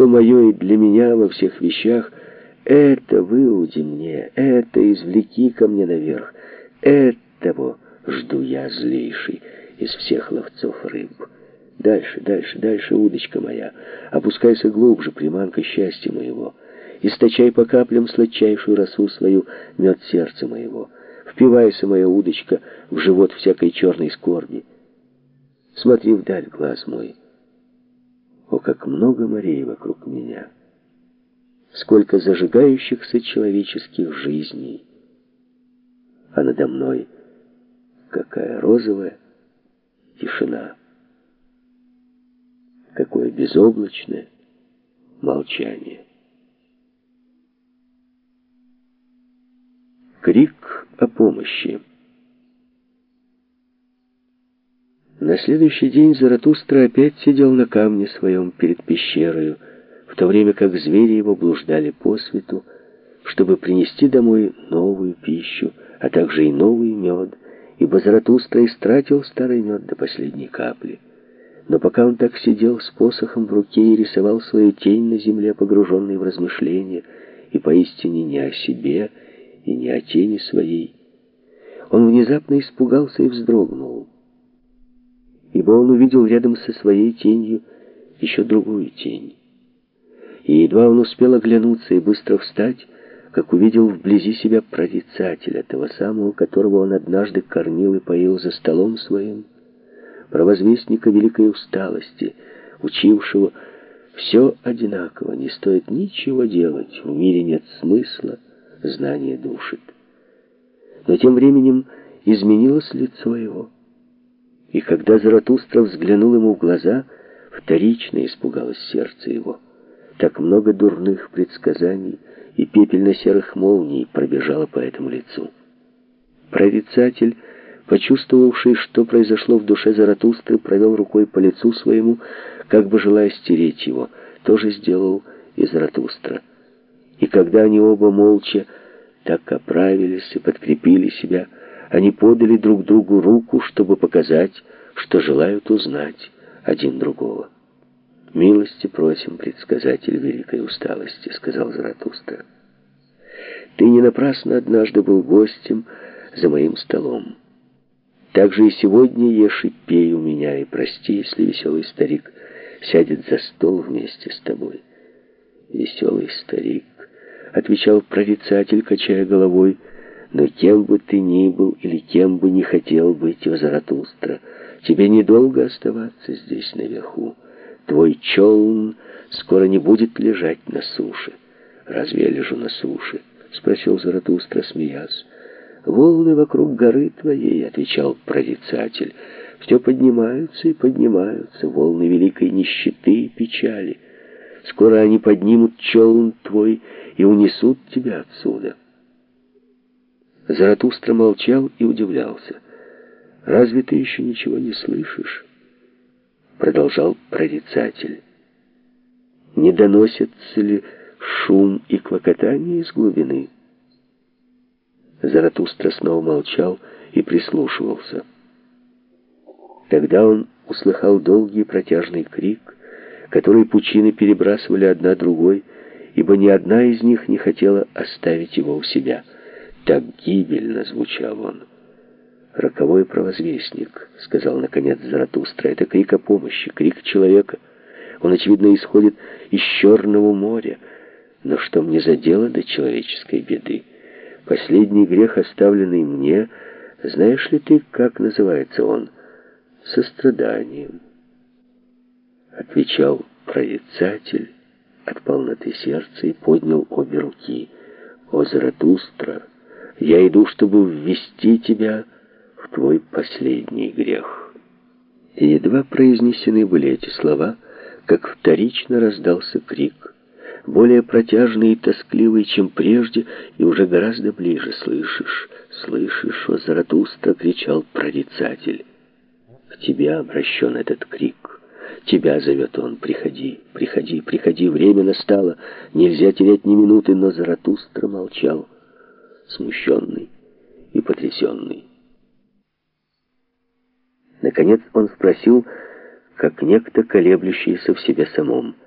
что мое и для меня во всех вещах, это выуди мне, это извлеки ко мне наверх, этого жду я злейший из всех ловцов рыб. Дальше, дальше, дальше, удочка моя, опускайся глубже, приманка счастья моего. Источай по каплям сладчайшую росу свою, мед сердца моего. Впивайся, моя удочка, в живот всякой черной скорби. Смотри вдаль, глаз мой. Как много морей вокруг меня! Сколько зажигающихся человеческих жизней! А надо мной какая розовая тишина! Какое безоблачное молчание! Крик о помощи. На следующий день Заратустра опять сидел на камне своем перед пещерою, в то время как звери его блуждали по свету, чтобы принести домой новую пищу, а также и новый мед, ибо Заратустра истратил старый мед до последней капли. Но пока он так сидел с посохом в руке и рисовал свою тень на земле, погруженный в размышления, и поистине не о себе, и не о тени своей. Он внезапно испугался и вздрогнул, ибо он увидел рядом со своей тенью еще другую тень. И едва он успел оглянуться и быстро встать, как увидел вблизи себя прорицателя, того самого, которого он однажды кормил и поил за столом своим, провозвестника великой усталости, учившего все одинаково, не стоит ничего делать, в мире нет смысла, знание душит. Но тем временем изменилось лицо его. И когда Заратустра взглянул ему в глаза, вторично испугалось сердце его. Так много дурных предсказаний и пепельно-серых молний пробежало по этому лицу. Прорицатель, почувствовавший, что произошло в душе Заратустры, провел рукой по лицу своему, как бы желая стереть его. Тоже сделал и Заратустра. И когда они оба молча так оправились и подкрепили себя, они подали друг другу руку, чтобы показать, что желают узнать один другого. «Милости просим, предсказатель великой усталости», — сказал Заратустра. «Ты не напрасно однажды был гостем за моим столом. Так же и сегодня ешь и пей у меня, и прости, если веселый старик сядет за стол вместе с тобой». «Веселый старик», — отвечал прорицатель, качая головой, «но кем бы ты ни был или кем бы не хотел быть, о Заратустра, тебе недолго оставаться здесь наверху. Твой челн скоро не будет лежать на суше». «Разве я лежу на суше?» — спросил Заратустра, смеясь. «Волны вокруг горы твоей», — отвечал прорицатель, — «все поднимаются и поднимаются, волны великой нищеты и печали». Скоро они поднимут челн твой и унесут тебя отсюда. Заратустра молчал и удивлялся. «Разве ты еще ничего не слышишь?» Продолжал прорицатель. «Не доносятся ли шум и клокотание из глубины?» Заратустра снова молчал и прислушивался. Тогда он услыхал долгий протяжный крик — которые пучины перебрасывали одна другой, ибо ни одна из них не хотела оставить его у себя. Так гибельно звучал он. «Роковой провозвестник», — сказал наконец Заратустра, — «это крик о помощи, крик человека. Он, очевидно, исходит из Черного моря. Но что мне за дело до человеческой беды? Последний грех, оставленный мне, знаешь ли ты, как называется он? Состраданием» отвечал прорицатель от полноты сердца и поднял обе руки. «О, Заратустра, я иду, чтобы ввести тебя в твой последний грех». И едва произнесены были эти слова, как вторично раздался крик, более протяжный и тоскливый, чем прежде, и уже гораздо ближе. «Слышишь, слышишь, о, Заратустра!» — кричал прорицатель. «К тебе обращен этот крик». Тебя зовет он. Приходи, приходи, приходи. Время настало. Нельзя терять ни минуты. Но Заратустра молчал, смущенный и потрясенный. Наконец он спросил, как некто колеблющийся в себе самом —